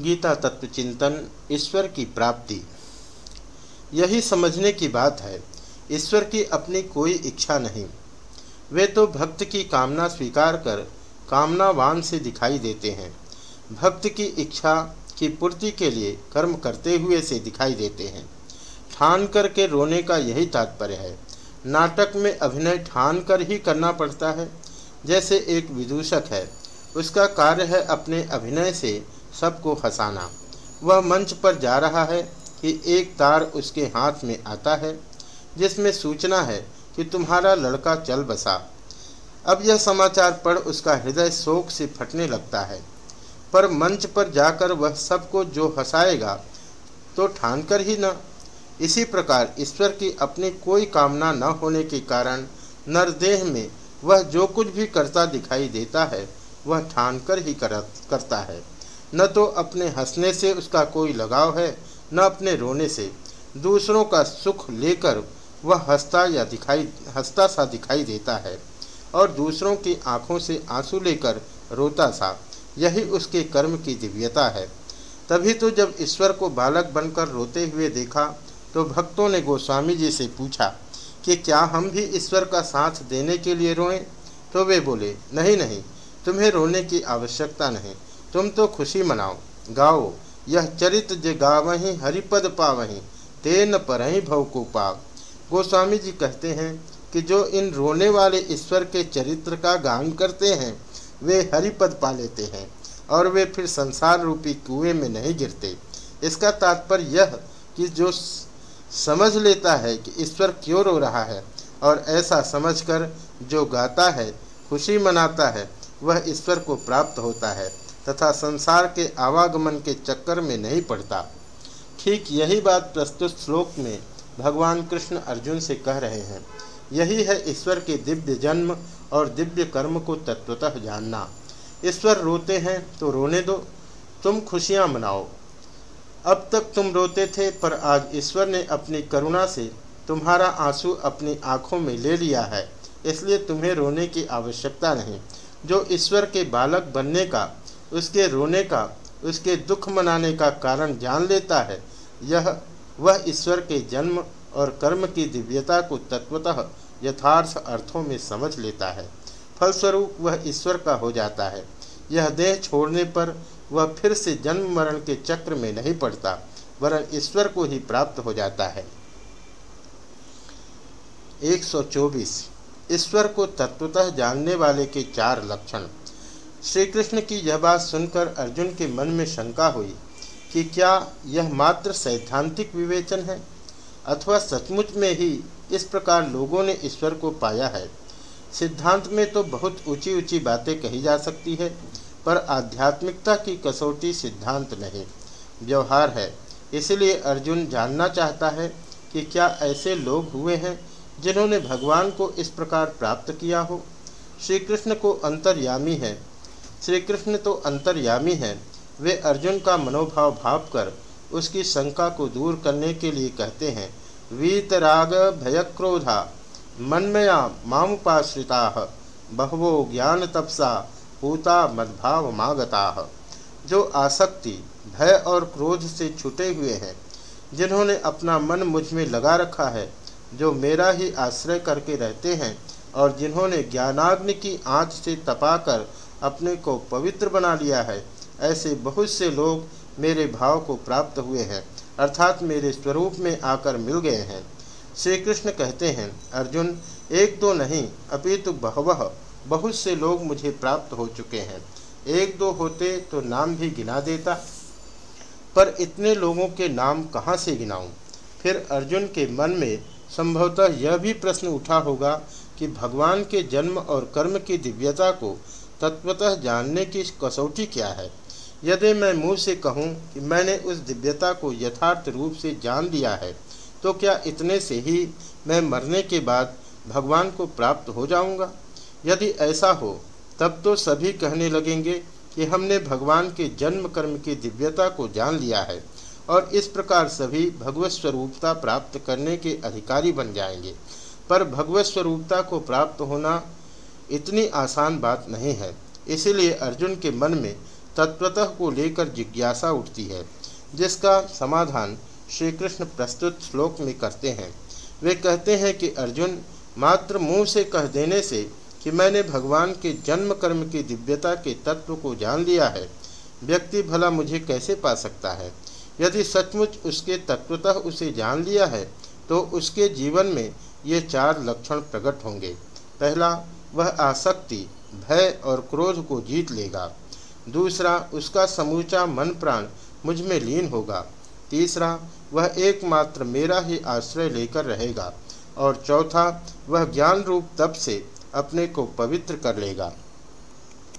गीता तत्व चिंतन, ईश्वर की प्राप्ति। यही समझने की बात है, ईश्वर की अपनी कोई इच्छा नहीं। वे तो भक्त की कामना स्वीकार कर कामनावान से दिखाई देते हैं। भक्त की इच्छा की पूर्ति के लिए कर्म करते हुए से दिखाई देते हैं। ठान कर के रोने का यही तात्पर्य है। नाटक में अभिनय ठान कर ही करना पड़ता है। जैसे एक विदूषक है, उसका कार्य है अपने अभिनय से सबको हंसाना। वह मंच पर जा रहा है कि एक तार उसके हाथ में आता है जिसमें सूचना है कि तुम्हारा लड़का चल बसा। अब यह समाचार पढ़ उसका हृदय शोक से फटने लगता है। पर मंच पर जाकर वह सबको जो हंसाएगा तो ठान कर ही न। इसी प्रकार ईश्वर की अपनी कोई कामना न होने के कारण नरदेह में वह जो कुछ भी करता दिखाई देता है वह ठान कर ही कर, करता है। न तो अपने हंसने से उसका कोई लगाव है, न अपने रोने से। दूसरों का सुख लेकर वह हंसता या दिखाई, हंसता सा दिखाई देता है, और दूसरों की आँखों से आँसू लेकर रोता सा। यही उसके कर्म की दिव्यता है। तभी तो जब ईश्वर को बालक बनकर रोते हुए देखा तो भक्तों ने गोस्वामी जी से पूछा कि क्या हम भी ईश्वर का साथ देने के लिए रोएँ? तो वे बोले, नहीं नहीं, तुम्हें रोने की आवश्यकता नहीं। तुम तो खुशी मनाओ। गाओ, यह चरित्र जे गावही हरिपद पावही, तेन ही भव को पाव गोस्वामी जी कहते हैं कि जो इन रोने वाले ईश्वर के चरित्र का गान करते हैं, वे हरिपद पा लेते हैं और वे फिर संसार रूपी कुएँ में नहीं गिरते। इसका तात्पर्य यह कि जो समझ लेता है कि ईश्वर क्यों रो रहा है और ऐसा समझकर जो गाता है, खुशी मनाता है, वह ईश्वर को प्राप्त होता है। तथा संसार के आवागमन के चक्कर में नहीं पड़ता। ठीक यही बात प्रस्तुत श्लोक में भगवान कृष्ण अर्जुन से कह रहे हैं। यही है ईश्वर के दिव्य जन्म और दिव्य कर्म को तत्वतः जानना। ईश्वर रोते हैं तो रोने दो, तुम खुशियाँ मनाओ। अब तक तुम रोते थे, पर आज ईश्वर ने अपनी करुणा से तुम्हारा आँसू अपनी आँखों में ले लिया है, इसलिए तुम्हें रोने की आवश्यकता नहीं। जो ईश्वर के बालक बनने का उसके रोने का, उसके दुख मनाने का कारण जान लेता है। यह, वह ईश्वर के जन्म और कर्म की दिव्यता को तत्वतः यथार्थ अर्थों में समझ लेता है। फलस्वरूप वह ईश्वर का हो जाता है। यह देह छोड़ने पर वह फिर से जन्म मरण के चक्र में नहीं पड़ता, वरन ईश्वर को ही प्राप्त हो जाता है। 124 ईश्वर को तत्वतः जानने वाले के चार लक्षण। श्री कृष्ण की यह बात सुनकर अर्जुन के मन में शंका हुई कि क्या यह मात्र सैद्धांतिक विवेचन है, अथवा सचमुच में ही इस प्रकार लोगों ने ईश्वर को पाया है? सिद्धांत में तो बहुत ऊँची ऊँची बातें कही जा सकती है, पर आध्यात्मिकता की कसौटी सिद्धांत नहीं, व्यवहार है। इसलिए अर्जुन जानना चाहता है कि क्या ऐसे लोग हुए हैं जिन्होंने भगवान को इस प्रकार प्राप्त किया हो? श्री कृष्ण को अंतर्यामी है श्री कृष्ण तो अंतर्यामी हैं। वे अर्जुन का मनोभाव भाव कर उसकी शंका को दूर करने के लिए कहते हैं वीतराग भयक्रोधा, मनमया मामुपाश्रिता, बहवो ज्ञान तपसा पूता मदभाव मागता जो आसक्ति, भय और क्रोध से छुटे हुए हैं, जिन्होंने अपना मन मुझमें लगा रखा है, जो मेरा ही आश्रय करके रहते हैं और जिन्होंने ज्ञानाग्नि की आँच से तपाकर अपने को पवित्र बना लिया है। ऐसे बहुत से लोग मेरे भाव को प्राप्त हुए हैं, अर्थात मेरे स्वरूप में आकर मिल गए हैं। श्री कृष्ण कहते हैं, अर्जुन, एक दो नहीं, अपितु बहवह बहुत से लोग मुझे प्राप्त हो चुके हैं। एक दो होते तो नाम भी गिना देता, पर इतने लोगों के नाम कहाँ से गिनाऊं? फिर अर्जुन के मन में संभवतः यह भी प्रश्न उठा होगा कि भगवान के जन्म और कर्म की दिव्यता को तत्वतः जानने की कसौटी क्या है? यदि मैं मुँह से कहूँ कि मैंने उस दिव्यता को यथार्थ रूप से जान लिया है तो क्या इतने से ही मैं मरने के बाद भगवान को प्राप्त हो जाऊँगा? यदि ऐसा हो, तब तो सभी कहने लगेंगे कि हमने भगवान के जन्म कर्म की दिव्यता को जान लिया है और इस प्रकार सभी भगवत स्वरूपता प्राप्त करने के अधिकारी बन जाएँगे। पर भगवत स्वरूपता को प्राप्त होना इतनी आसान बात नहीं है। इसीलिए अर्जुन के मन में तत्वतः को लेकर जिज्ञासा उठती है, जिसका समाधान श्री कृष्ण प्रस्तुत श्लोक में करते हैं। वे कहते हैं कि अर्जुन, मात्र मुँह से कह देने से कि मैंने भगवान के जन्म कर्म की दिव्यता के तत्व को जान लिया है, व्यक्ति भला मुझे कैसे पा सकता है? यदि सचमुच उसके तत्वतः उसे जान लिया है तो उसके जीवन में ये चार लक्षण प्रकट होंगे। पहला वह आसक्ति, भय और क्रोध को जीत लेगा। दूसरा, उसका समूचा मन प्राण मुझमें लीन होगा। तीसरा, वह एकमात्र मेरा ही आश्रय लेकर रहेगा। और चौथा, वह ज्ञान रूप तप से अपने को पवित्र कर लेगा।